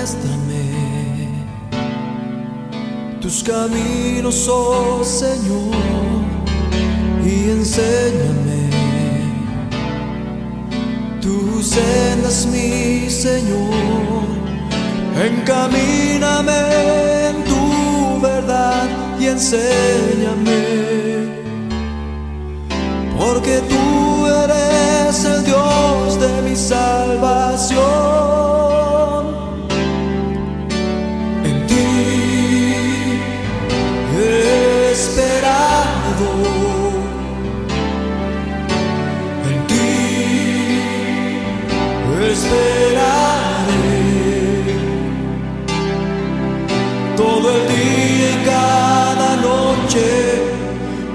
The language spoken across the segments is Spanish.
Muéstrame tus caminos, oh Señor, y enséñame tus sendas, mi Señor. Encamíname en tu verdad y enséñame, esperaré todo el día y cada noche,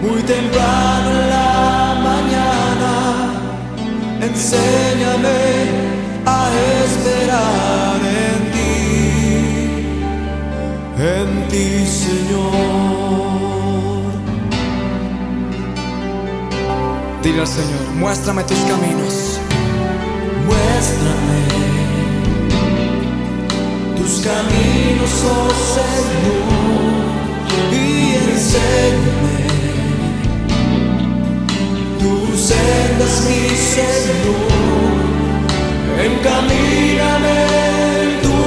muy temprano en la mañana. Enséñame a esperar en ti, en ti, Señor. Dile al Señor, muéstrame tus caminos. Tus caminos, oh Señor, y enséñame tus sendas, mi Señor. Encamíname en tu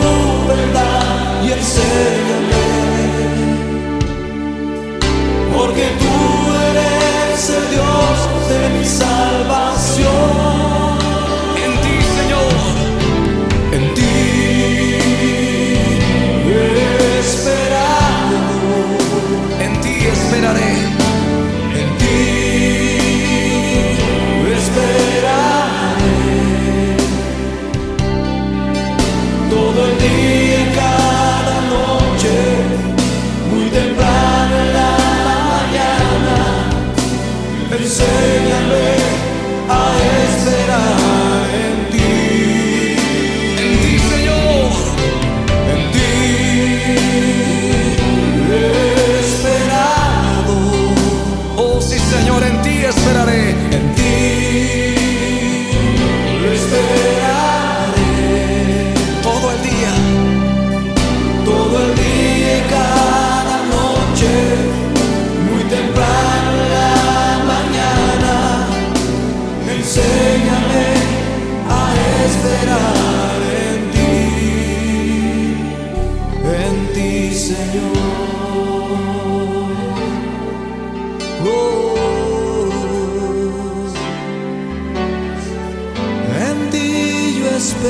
verdad y enséñame, porque tú eres el Dios de mi salvación.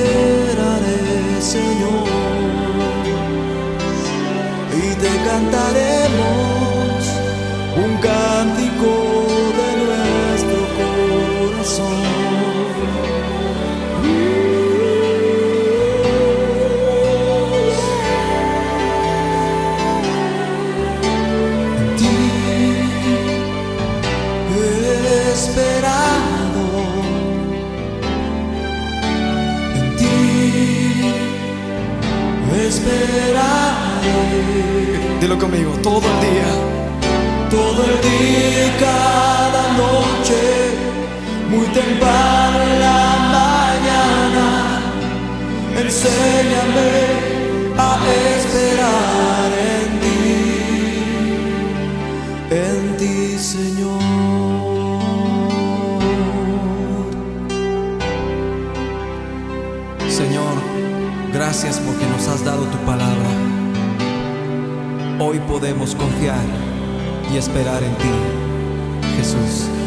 Esperaré, Señor, y te cantaremos un cántico de nuestro corazón. En esperaré Dilo conmigo, todo el día. todo el día y cada noche, muy temprano en la mañana. Enséñame gracias porque nos has dado tu palabra. Hoy podemos confiar y esperar en ti, Jesús.